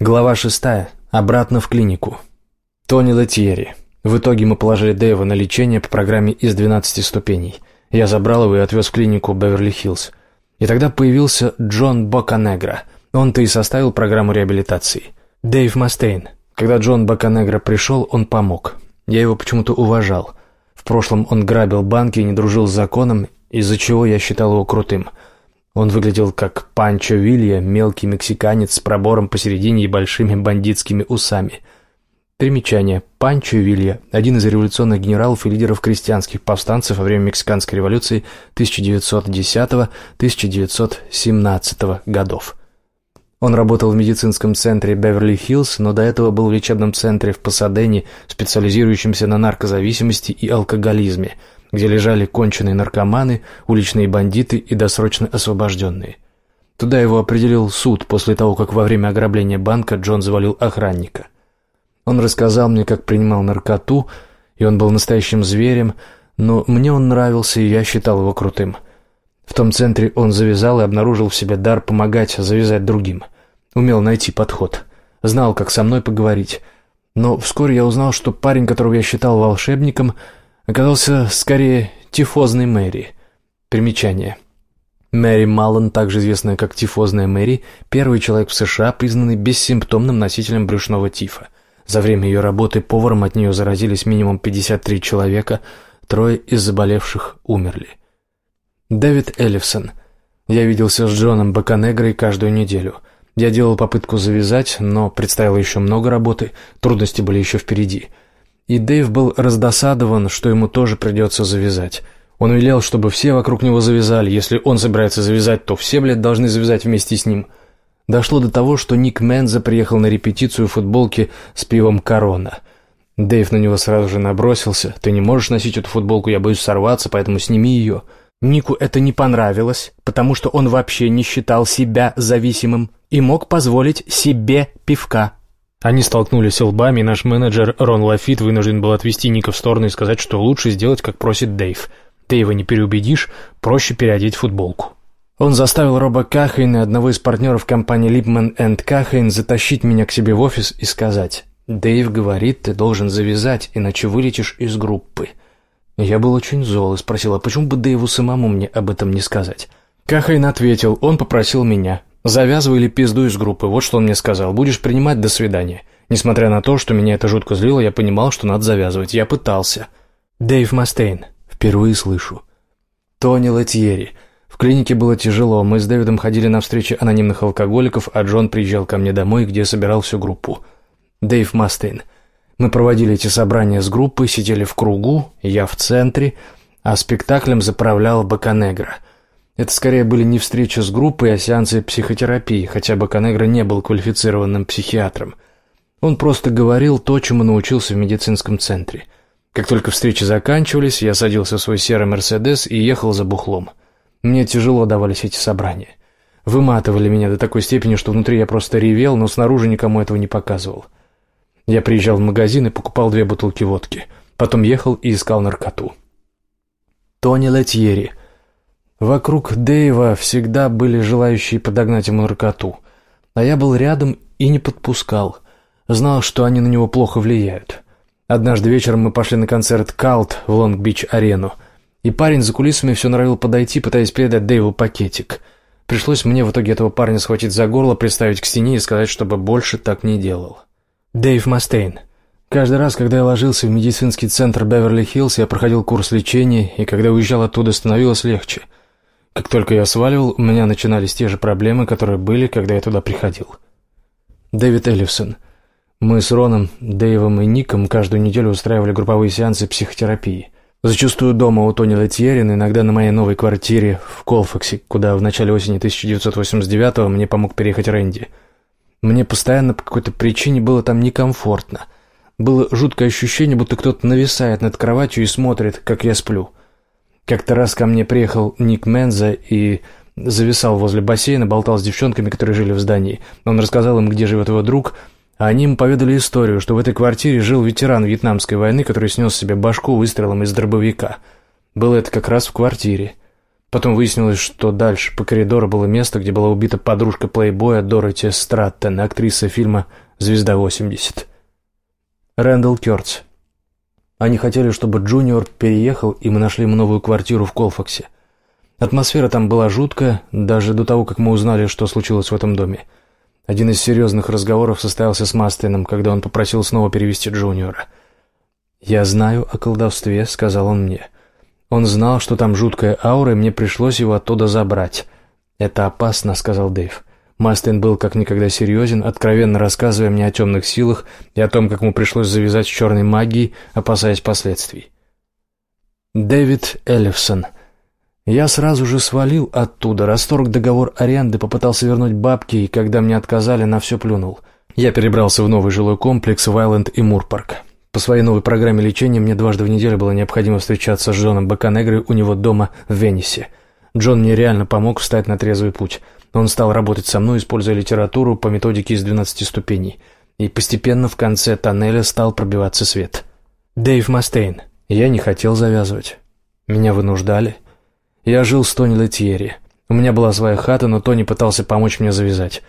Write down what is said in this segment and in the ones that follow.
Глава шестая. Обратно в клинику. Тони Летьери. В итоге мы положили Дэйва на лечение по программе из 12 ступеней. Я забрал его и отвез в клинику Беверли-Хиллз. И тогда появился Джон Боканегра. Он-то и составил программу реабилитации. Дэйв Мастейн. Когда Джон Боканегра пришел, он помог. Я его почему-то уважал. В прошлом он грабил банки и не дружил с законом, из-за чего я считал его крутым – он выглядел как Панчо Вилья, мелкий мексиканец с пробором посередине и большими бандитскими усами. Примечание. Панчо Вилья – один из революционных генералов и лидеров крестьянских повстанцев во время Мексиканской революции 1910-1917 годов. Он работал в медицинском центре Беверли-Хиллз, но до этого был в лечебном центре в Пасадене, специализирующемся на наркозависимости и алкоголизме – где лежали конченые наркоманы, уличные бандиты и досрочно освобожденные. Туда его определил суд после того, как во время ограбления банка Джон завалил охранника. Он рассказал мне, как принимал наркоту, и он был настоящим зверем, но мне он нравился, и я считал его крутым. В том центре он завязал и обнаружил в себе дар помогать завязать другим. Умел найти подход. Знал, как со мной поговорить. Но вскоре я узнал, что парень, которого я считал волшебником – оказался скорее тифозной Мэри. Примечание. Мэри Маллен, также известная как тифозная Мэри, первый человек в США, признанный бессимптомным носителем брюшного тифа. За время ее работы поваром от нее заразились минимум 53 человека, трое из заболевших умерли. Дэвид Эллифсон. Я виделся с Джоном Баканегрой каждую неделю. Я делал попытку завязать, но предстояло еще много работы, трудности были еще впереди – и Дэйв был раздосадован, что ему тоже придется завязать. Он велел, чтобы все вокруг него завязали. Если он собирается завязать, то все, блядь, должны завязать вместе с ним. Дошло до того, что Ник Менза приехал на репетицию футболки с пивом «Корона». Дэйв на него сразу же набросился. «Ты не можешь носить эту футболку, я боюсь сорваться, поэтому сними ее». Нику это не понравилось, потому что он вообще не считал себя зависимым и мог позволить себе пивка. Они столкнулись лбами, и наш менеджер Рон Лафит вынужден был отвести Ника в сторону и сказать, что лучше сделать, как просит Дэйв. Его не переубедишь, проще переодеть футболку. Он заставил Роба Кахейна, одного из партнеров компании Липман энд Кахейн, затащить меня к себе в офис и сказать, «Дэйв говорит, ты должен завязать, иначе вылетишь из группы». Я был очень зол и спросил, а почему бы Дэйву самому мне об этом не сказать? Кахейн ответил, он попросил меня. «Завязывай или пизду из группы, вот что он мне сказал. Будешь принимать, до свидания». Несмотря на то, что меня это жутко злило, я понимал, что надо завязывать. Я пытался. Дэйв Мастейн. Впервые слышу. Тони Латьери. В клинике было тяжело. Мы с Дэвидом ходили на встречи анонимных алкоголиков, а Джон приезжал ко мне домой, где собирал всю группу. Дэйв Мастейн. Мы проводили эти собрания с группой, сидели в кругу, я в центре, а спектаклем заправлял Баканегра – это скорее были не встречи с группой, а сеансы психотерапии, хотя Баканегро не был квалифицированным психиатром. Он просто говорил то, чему научился в медицинском центре. Как только встречи заканчивались, я садился в свой серый «Мерседес» и ехал за бухлом. Мне тяжело давались эти собрания. Выматывали меня до такой степени, что внутри я просто ревел, но снаружи никому этого не показывал. Я приезжал в магазин и покупал две бутылки водки. Потом ехал и искал наркоту. Тони Летьери – Вокруг Дэйва всегда были желающие подогнать ему наркоту, а я был рядом и не подпускал. Знал, что они на него плохо влияют. Однажды вечером мы пошли на концерт «Калт» в Лонг-Бич-арену, и парень за кулисами все норовил подойти, пытаясь передать Дэйву пакетик. Пришлось мне в итоге этого парня схватить за горло, приставить к стене и сказать, чтобы больше так не делал. Дэйв Мастейн. Каждый раз, когда я ложился в медицинский центр Беверли-Хиллз, я проходил курс лечения, и когда уезжал оттуда, становилось легче – как только я сваливал, у меня начинались те же проблемы, которые были, когда я туда приходил. Дэвид Эллифсон. Мы с Роном, Дэйвом и Ником каждую неделю устраивали групповые сеансы психотерапии. Зачастую дома у Тони Летьерин, иногда на моей новой квартире в Колфаксе, куда в начале осени 1989-го мне помог переехать Рэнди. Мне постоянно по какой-то причине было там некомфортно. Было жуткое ощущение, будто кто-то нависает над кроватью и смотрит, как я сплю. Как-то раз ко мне приехал Ник Менза и зависал возле бассейна, болтал с девчонками, которые жили в здании. Он рассказал им, где живет его друг, а они ему поведали историю, что в этой квартире жил ветеран Вьетнамской войны, который снес себе башку выстрелом из дробовика. Было это как раз в квартире. Потом выяснилось, что дальше по коридору было место, где была убита подружка плейбоя Дороти Страттен, актриса фильма «Звезда-80». Рэндалл Кёртс. Они хотели, чтобы Джуниор переехал, и мы нашли ему новую квартиру в Колфаксе. Атмосфера там была жуткая, даже до того, как мы узнали, что случилось в этом доме. Один из серьезных разговоров состоялся с Мастейном, когда он попросил снова перевести Джуниора. «Я знаю о колдовстве», — сказал он мне. Он знал, что там жуткая аура, и мне пришлось его оттуда забрать. «Это опасно», — сказал Дэйв. Мастин был как никогда серьезен, откровенно рассказывая мне о темных силах и о том, как ему пришлось завязать с черной магией, опасаясь последствий. Дэвид Эллифсон. Я сразу же свалил оттуда, расторг договор аренды, попытался вернуть бабки, и когда мне отказали, на все плюнул. Я перебрался в новый жилой комплекс Вайленд и Мурпарк. По своей новой программе лечения мне дважды в неделю было необходимо встречаться с Джоном Баканегрой у него дома в Венесе. Джон мне реально помог встать на трезвый путь. Он стал работать со мной, используя литературу по методике из 12 ступеней. И постепенно в конце тоннеля стал пробиваться свет. Дэйв Мастейн. Я не хотел завязывать. Меня вынуждали. Я жил с Тони Летьери. У меня была своя хата, но Тони пытался помочь мне завязать.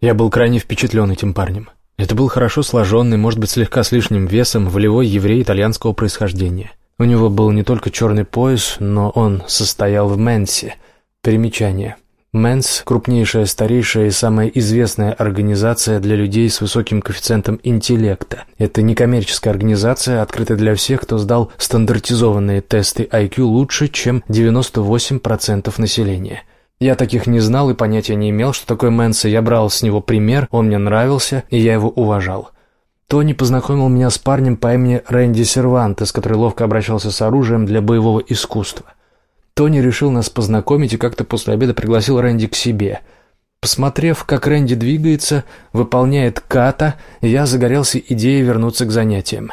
Я был крайне впечатлен этим парнем. Это был хорошо сложенный, может быть, слегка с лишним весом, волевой еврей итальянского происхождения. У него был не только черный пояс, но он состоял в Менсе. Примечание. Менс – крупнейшая, старейшая и самая известная организация для людей с высоким коэффициентом интеллекта. Это некоммерческая организация, открытая для всех, кто сдал стандартизованные тесты IQ лучше, чем 98% населения. Я таких не знал и понятия не имел, что такое Мэнса. Я брал с него пример, он мне нравился, и я его уважал. Тони познакомил меня с парнем по имени Рэнди Сервантес, который ловко обращался с оружием для боевого искусства. Тони решил нас познакомить и как-то после обеда пригласил Рэнди к себе. Посмотрев, как Рэнди двигается, выполняет ката, я загорелся идеей вернуться к занятиям.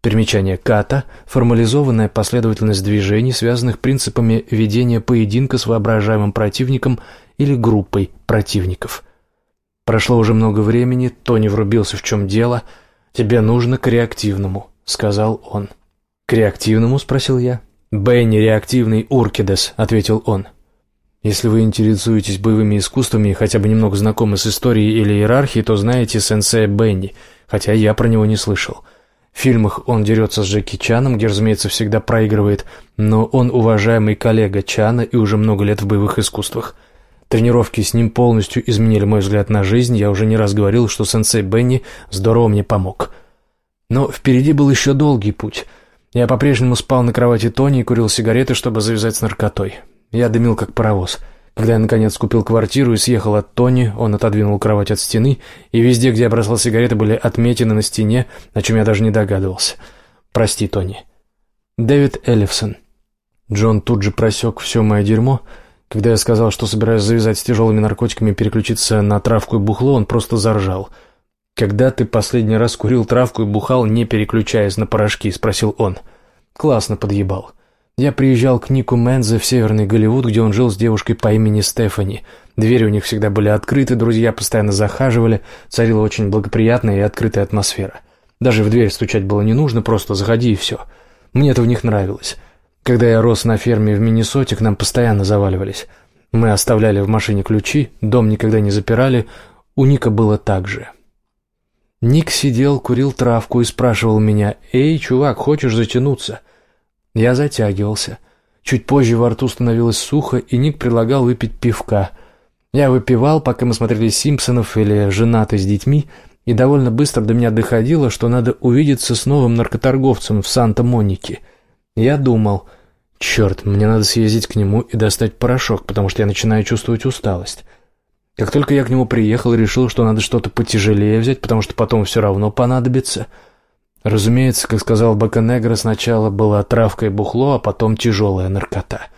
Примечание ката – формализованная последовательность движений, связанных принципами ведения поединка с воображаемым противником или группой противников. Прошло уже много времени, Тони врубился в чем дело. «Тебе нужно к реактивному», — сказал он. «К реактивному?» — спросил я. «Бенни реактивный Уркидес», — ответил он. Если вы интересуетесь боевыми искусствами и хотя бы немного знакомы с историей или иерархией, то знаете сенсея Бенни, хотя я про него не слышал. В фильмах он дерется с Джеки Чаном, где, разумеется, всегда проигрывает, но он уважаемый коллега Чана и уже много лет в боевых искусствах. Тренировки с ним полностью изменили мой взгляд на жизнь, я уже не раз говорил, что сенсей Бенни здорово мне помог. Но впереди был еще долгий путь. Я по-прежнему спал на кровати Тони и курил сигареты, чтобы завязать с наркотой. Я дымил как паровоз. Когда я, наконец, купил квартиру и съехал от Тони, он отодвинул кровать от стены, и везде, где я бросал сигареты, были отметины на стене, о чем я даже не догадывался. «Прости, Тони». Дэвид Эллифсон. Джон тут же просек все мое дерьмо. Когда я сказал, что собираюсь завязать с тяжелыми наркотиками и переключиться на травку и бухло, он просто заржал. «Когда ты последний раз курил травку и бухал, не переключаясь на порошки?» — спросил он. «Классно подъебал». Я приезжал к Нику Мензе в Северный Голливуд, где он жил с девушкой по имени Стефани. Двери у них всегда были открыты, друзья постоянно захаживали, царила очень благоприятная и открытая атмосфера. Даже в дверь стучать было не нужно, просто заходи и все. Мне это в них нравилось. Когда я рос на ферме в Миннесоте, к нам постоянно заваливались. Мы оставляли в машине ключи, дом никогда не запирали, у Ника было так же. Ник сидел, курил травку и спрашивал меня, «Эй, чувак, хочешь затянуться?» Я затягивался. Чуть позже во рту становилось сухо, и Ник предлагал выпить пивка. Я выпивал, пока мы смотрели «Симпсонов» или «Женаты с детьми», и довольно быстро до меня доходило, что надо увидеться с новым наркоторговцем в Санта-Монике. Я думал, черт, мне надо съездить к нему и достать порошок, потому что я начинаю чувствовать усталость. Как только я к нему приехал, решил, что надо что-то потяжелее взять, потому что потом все равно понадобится — Разумеется, как сказал Баканегра, сначала была травка и бухло, а потом тяжелая наркота.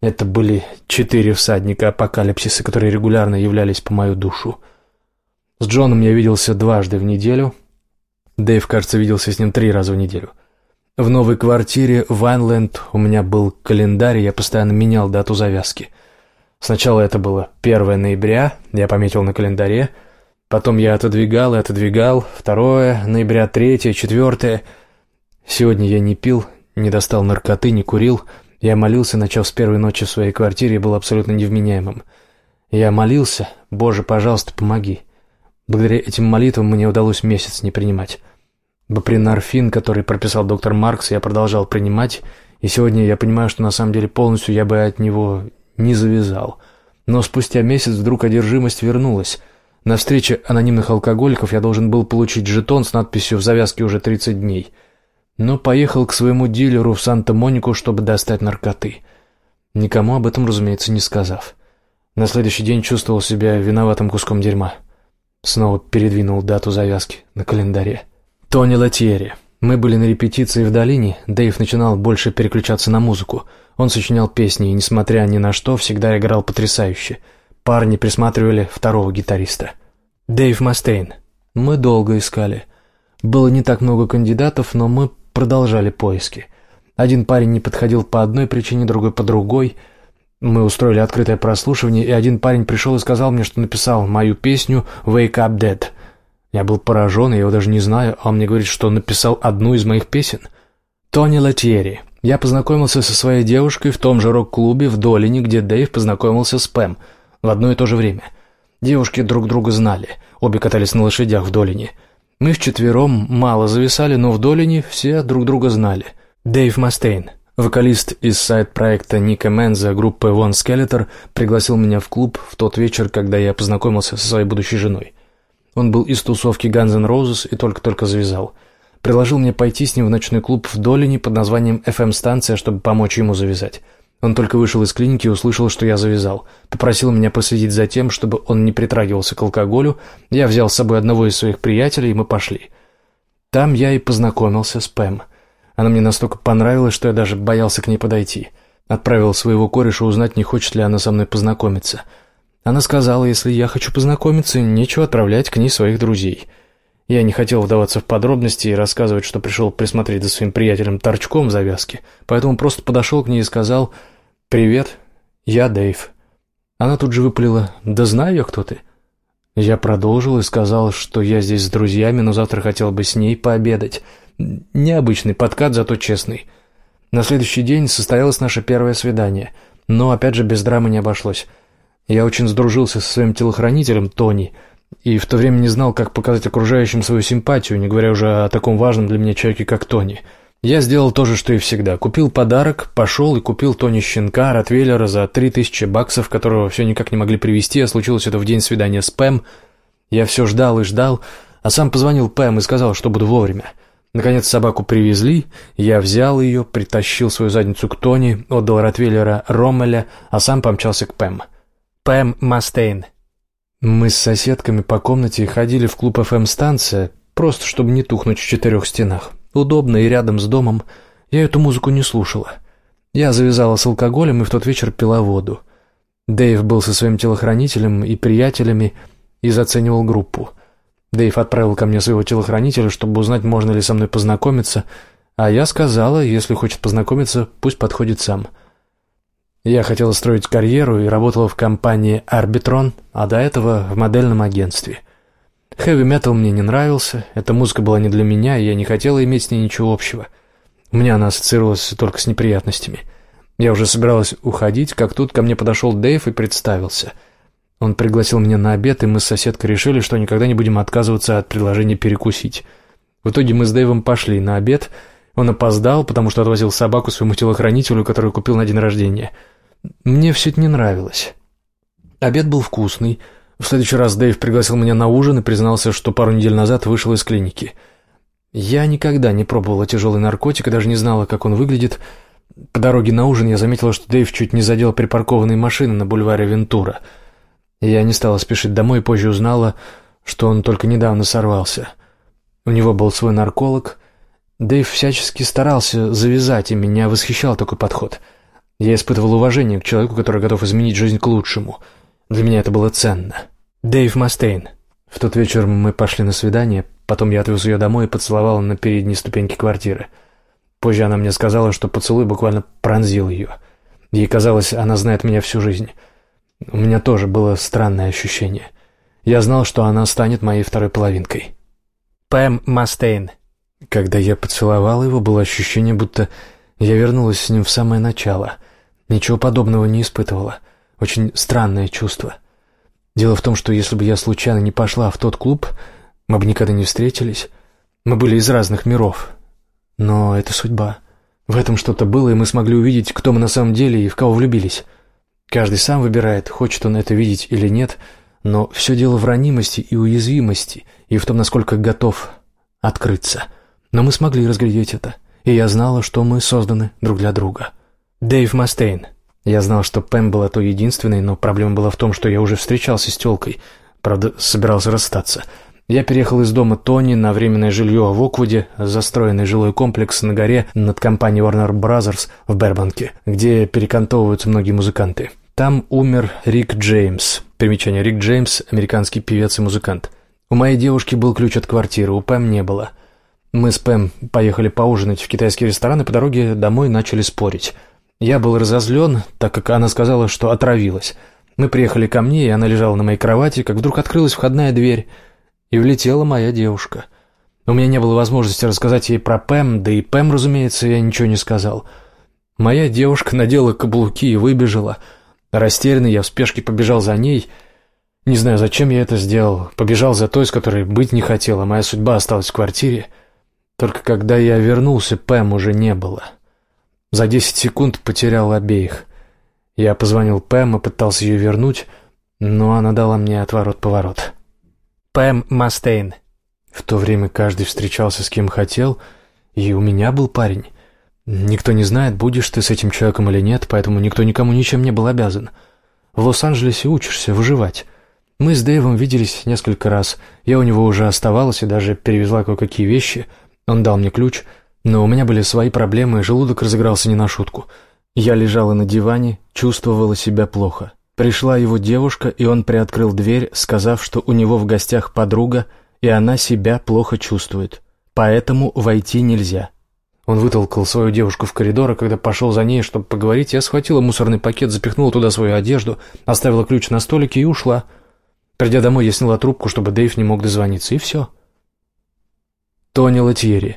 Это были четыре всадника апокалипсиса, которые регулярно являлись по мою душу. С Джоном я виделся дважды в неделю. Дэйв, кажется, виделся с ним три раза в неделю. В новой квартире в Вайнленд у меня был календарь, и я постоянно менял дату завязки. Сначала это было 1 ноября, я пометил на календаре – Потом я отодвигал и отодвигал. Второе, ноября, третье, четвертое. Сегодня я не пил, не достал наркоты, не курил. Я молился, начав с первой ночи в своей квартире, и был абсолютно невменяемым. Я молился, «Боже, пожалуйста, помоги». Благодаря этим молитвам мне удалось месяц не принимать. Бапринарфин, который прописал доктор Маркс, я продолжал принимать, и сегодня я понимаю, что на самом деле полностью я бы от него не завязал. Но спустя месяц вдруг одержимость вернулась. На встрече анонимных алкоголиков я должен был получить жетон с надписью «В завязке уже 30 дней». Но поехал к своему дилеру в Санта-Монику, чтобы достать наркоты. Никому об этом, разумеется, не сказав. На следующий день чувствовал себя виноватым куском дерьма. Снова передвинул дату завязки на календаре. Тони Латьери. Мы были на репетиции в долине, Дэйв начинал больше переключаться на музыку. Он сочинял песни и, несмотря ни на что, всегда играл потрясающе. Парни присматривали второго гитариста. Дэйв Мастейн. Мы долго искали. Было не так много кандидатов, но мы продолжали поиски. Один парень не подходил по одной причине, другой по другой. Мы устроили открытое прослушивание, и один парень пришел и сказал мне, что написал мою песню «Wake Up Dead». Я был поражен, я его даже не знаю, а он мне говорит, что написал одну из моих песен. Тони Латьери. Я познакомился со своей девушкой в том же рок-клубе в Долине, где Дэйв познакомился с Пэм в одно и то же время. Девушки друг друга знали, обе катались на лошадях в Долине. Мы вчетвером мало зависали, но в Долине все друг друга знали. Дэйв Мастейн, вокалист из сайт-проекта Ника Менза группы One Skeletor, пригласил меня в клуб в тот вечер, когда я познакомился со своей будущей женой. Он был из тусовки Guns N' Roses и только-только завязал. Предложил мне пойти с ним в ночной клуб в Долине под названием FM-станция, чтобы помочь ему завязать. Он только вышел из клиники и услышал, что я завязал. Попросил меня последить за тем, чтобы он не притрагивался к алкоголю. Я взял с собой одного из своих приятелей, и мы пошли. Там я и познакомился с Пэм. Она мне настолько понравилась, что я даже боялся к ней подойти. Отправил своего кореша узнать, не хочет ли она со мной познакомиться. Она сказала, если я хочу познакомиться, нечего отправлять к ней своих друзей. Я не хотел вдаваться в подробности и рассказывать, что пришел присмотреть за своим приятелем торчком в завязке, поэтому просто подошел к ней и сказал «Привет, я Дэйв». Она тут же выпалила «Да знаю я, кто ты». Я продолжил и сказал, что я здесь с друзьями, но завтра хотел бы с ней пообедать. Необычный подкат, зато честный. На следующий день состоялось наше первое свидание, но опять же без драмы не обошлось. Я очень сдружился со своим телохранителем Тони и в то время не знал, как показать окружающим свою симпатию, не говоря уже о таком важном для меня человеке, как Тони. Я сделал то же, что и всегда. Купил подарок, пошел и купил Тони щенка, Ротвейлера за три тысячи баксов, которого все никак не могли привезти, а случилось это в день свидания с Пэм. Я все ждал и ждал, а сам позвонил Пэм и сказал, что буду вовремя. Наконец собаку привезли, я взял ее, притащил свою задницу к Тони, отдал Ротвейлера Роммеля, а сам помчался к Пэм. Пэм Мастейн. Мы с соседками по комнате ходили в клуб ФМ-станция, просто чтобы не тухнуть в четырех стенах. Удобно и рядом с домом. Я эту музыку не слушала. Я завязала с алкоголем и в тот вечер пила воду. Дэйв был со своим телохранителем и приятелями и заценивал группу. Дэйв отправил ко мне своего телохранителя, чтобы узнать, можно ли со мной познакомиться, а я сказала, если хочет познакомиться, пусть подходит сам. Я хотела строить карьеру и работала в компании «Арбитрон», а до этого в модельном агентстве. Хэви-метал мне не нравился, эта музыка была не для меня, и я не хотела иметь с ней ничего общего. У меня она ассоциировалась только с неприятностями. Я уже собиралась уходить, как тут ко мне подошел Дэйв и представился. Он пригласил меня на обед, и мы с соседкой решили, что никогда не будем отказываться от предложения перекусить. В итоге мы с Дэйвом пошли на обед — он опоздал, потому что отвозил собаку своему телохранителю, который купил на день рождения. Мне все это не нравилось. Обед был вкусный. В следующий раз Дэйв пригласил меня на ужин и признался, что пару недель назад вышел из клиники. Я никогда не пробовала тяжелый наркотик и даже не знала, как он выглядит. По дороге на ужин я заметила, что Дэйв чуть не задел припаркованные машины на бульваре Вентура. Я не стала спешить домой и позже узнала, что он только недавно сорвался. У него был свой нарколог — Дэйв всячески старался завязать, и меня восхищал такой подход. Я испытывал уважение к человеку, который готов изменить жизнь к лучшему. Для меня это было ценно. Дэйв Мастейн. В тот вечер мы пошли на свидание, потом я отвез ее домой и поцеловал на передней ступеньке квартиры. Позже она мне сказала, что поцелуй буквально пронзил ее. Ей казалось, она знает меня всю жизнь. У меня тоже было странное ощущение. Я знал, что она станет моей второй половинкой. Пэм Мастейн. Когда я поцеловал его, было ощущение, будто Я вернулась с ним в самое начало. Ничего подобного не испытывала. Очень странное чувство. Дело в том, что если бы я случайно не пошла в тот клуб, мы бы никогда не встретились. Мы были из разных миров. Но это судьба. В этом что-то было, и мы смогли увидеть, кто мы на самом деле и в кого влюбились. Каждый сам выбирает, хочет он это видеть или нет, но все дело в ранимости и уязвимости, и в том, насколько готов открыться. Но мы смогли разглядеть это, и я знала, что мы созданы друг для друга. Дэйв Мастейн. Я знал, что Пэм была той единственной, но проблема была в том, что я уже встречался с тёлкой, правда, собирался расстаться — я переехал из дома Тони на временное жилье в Оквуде, застроенный жилой комплекс на горе над компанией Warner Brothers в Бербанке, где перекантовываются многие музыканты. Там умер Рик Джеймс. Примечание. Рик Джеймс – американский певец и музыкант. У моей девушки был ключ от квартиры, у Пэм не было. Мы с Пэм поехали поужинать в китайский ресторан и по дороге домой начали спорить. Я был разозлен, так как она сказала, что отравилась. Мы приехали ко мне, и она лежала на моей кровати, как вдруг открылась входная дверь – и влетела моя девушка. У меня не было возможности рассказать ей про Пэм, да и Пэм, разумеется, я ничего не сказал. Моя девушка надела каблуки и выбежала. Растерянный я в спешке побежал за ней. Не знаю, зачем я это сделал. Побежал за той, с которой быть не хотела. Моя судьба осталась в квартире. Только когда я вернулся, Пэм уже не было. За десять секунд потерял обеих. Я позвонил Пэм и пытался ее вернуть, но она дала мне отворот-поворот. Пэм Мастейн. В то время каждый встречался с кем хотел, и у меня был парень. Никто не знает, будешь ты с этим человеком или нет, поэтому никто никому ничем не был обязан. В Лос-Анджелесе учишься выживать. Мы с Дэйвом виделись несколько раз. Я у него уже оставалась и даже перевезла кое-какие вещи. Он дал мне ключ, но у меня были свои проблемы, и желудок разыгрался не на шутку. Я лежала на диване, чувствовала себя плохо. Пришла его девушка, и он приоткрыл дверь, сказав, что у него в гостях подруга, и она себя плохо чувствует. Поэтому войти нельзя. Он вытолкал свою девушку в коридор, а когда пошел за ней, чтобы поговорить, я схватила мусорный пакет, запихнула туда свою одежду, оставила ключ на столике и ушла. Придя домой, я сняла трубку, чтобы Дэйв не мог дозвониться, и все. Тони Латьери.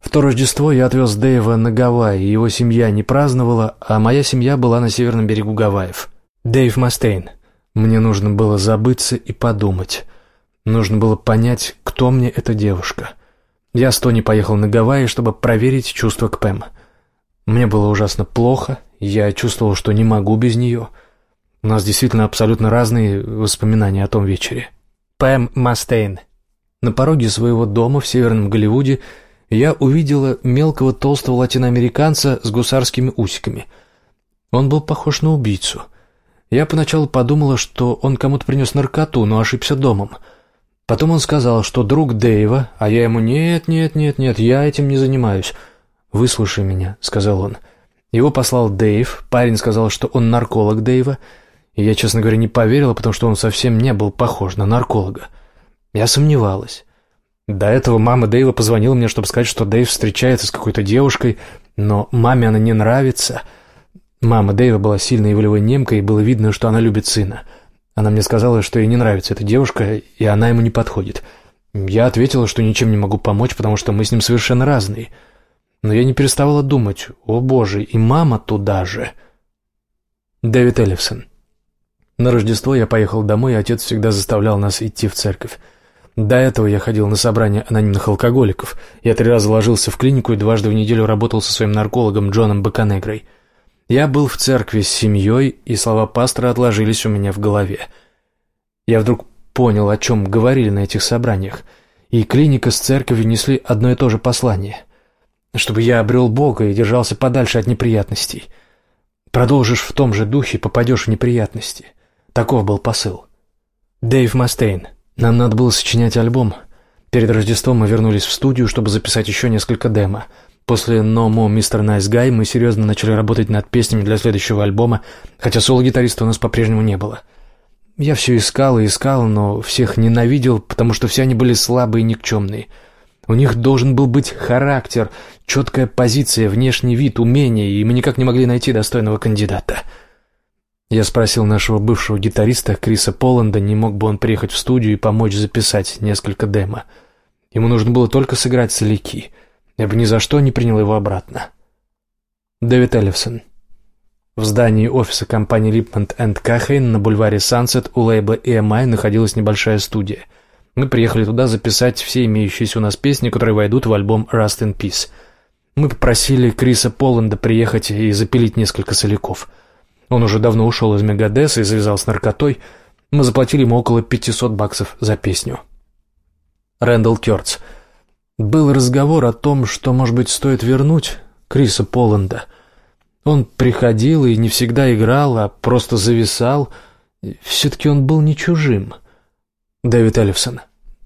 В то Рождество я отвез Дэйва на Гавайи, его семья не праздновала, а моя семья была на северном берегу Гавайев. Дэйв Мастейн. Мне нужно было забыться и подумать. Нужно было понять, кто мне эта девушка. Я с Тони поехал на Гавайи, чтобы проверить чувства к Пэм. Мне было ужасно плохо, я чувствовал, что не могу без нее. У нас действительно абсолютно разные воспоминания о том вечере. Пэм Мастейн. На пороге своего дома в Северном Голливуде я увидела мелкого толстого латиноамериканца с гусарскими усиками. Он был похож на убийцу — я поначалу подумала, что он кому-то принес наркоту, но ошибся домом. Потом он сказал, что друг Дэйва, а я ему «нет, нет, нет, нет, я этим не занимаюсь». «Выслушай меня», — сказал он. Его послал Дэйв, парень сказал, что он нарколог Дэйва, и я, честно говоря, не поверила, потому что он совсем не был похож на нарколога. Я сомневалась. До этого мама Дэйва позвонила мне, чтобы сказать, что Дэйв встречается с какой-то девушкой, но маме она не нравится — Мама Дэйва была сильной и волевой немкой, и было видно, что она любит сына. Она мне сказала, что ей не нравится эта девушка, и она ему не подходит. Я ответила, что ничем не могу помочь, потому что мы с ним совершенно разные. Но я не переставала думать, о боже, и мама туда же. Дэвид Эллифсон. На Рождество я поехал домой, и отец всегда заставлял нас идти в церковь. До этого я ходил на собрания анонимных алкоголиков. Я три раза ложился в клинику и дважды в неделю работал со своим наркологом Джоном Баканегрой. Я был в церкви с семьей, и слова пастора отложились у меня в голове. Я вдруг понял, о чем говорили на этих собраниях, и клиника с церковью несли одно и то же послание. Чтобы я обрел Бога и держался подальше от неприятностей. Продолжишь в том же духе, попадешь в неприятности. Таков был посыл. Дэйв Мастейн. Нам надо было сочинять альбом. Перед Рождеством мы вернулись в студию, чтобы записать еще несколько демо — После «No More Mr. Nice Guy» мы серьезно начали работать над песнями для следующего альбома, хотя соло-гитариста у нас по-прежнему не было. Я все искал и искал, но всех ненавидел, потому что все они были слабые и никчемные. У них должен был быть характер, четкая позиция, внешний вид, умения, и мы никак не могли найти достойного кандидата. Я спросил нашего бывшего гитариста Криса Поланда, не мог бы он приехать в студию и помочь записать несколько демо. Ему нужно было только сыграть соляки — я бы ни за что не принял его обратно. Дэвид Эллифсон. В здании офиса компании Липмонт энд Кахейн на бульваре Сансет у лейбла EMI находилась небольшая студия. Мы приехали туда записать все имеющиеся у нас песни, которые войдут в альбом Rust in Peace. Мы попросили Криса Поланда приехать и запилить несколько соляков. Он уже давно ушел из Мегадеса и завязал с наркотой. Мы заплатили ему около 500 баксов за песню. Рэндалл Кёртс. Был разговор о том, что, может быть, стоит вернуть Криса Поланда. Он приходил и не всегда играл, а просто зависал. Все-таки он был не чужим. Дэвид Эллифсон.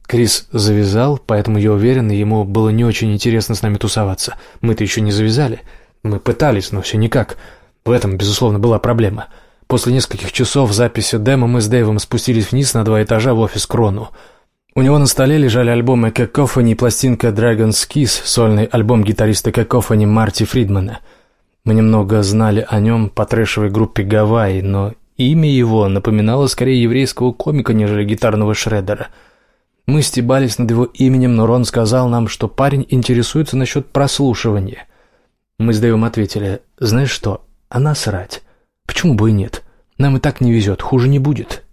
Крис завязал, поэтому я уверен, ему было не очень интересно с нами тусоваться. Мы-то еще не завязали. Мы пытались, но все никак. В этом, безусловно, была проблема. После нескольких часов записи демо мы с Дэйвом спустились вниз на два этажа в офис Крону. У него на столе лежали альбомы Cacophony и пластинка Dragon's Kiss, сольный альбом гитариста Cacophony Марти Фридмана. Мы немного знали о нем по трэшевой группе «Гавайи», но имя его напоминало скорее еврейского комика, нежели гитарного шредера – мы стебались над его именем, но Рон сказал нам, что парень интересуется насчет прослушивания. Мы с Дэйвом ответили, знаешь что, а насрать. Почему бы и нет? Нам и так не везет, хуже не будет.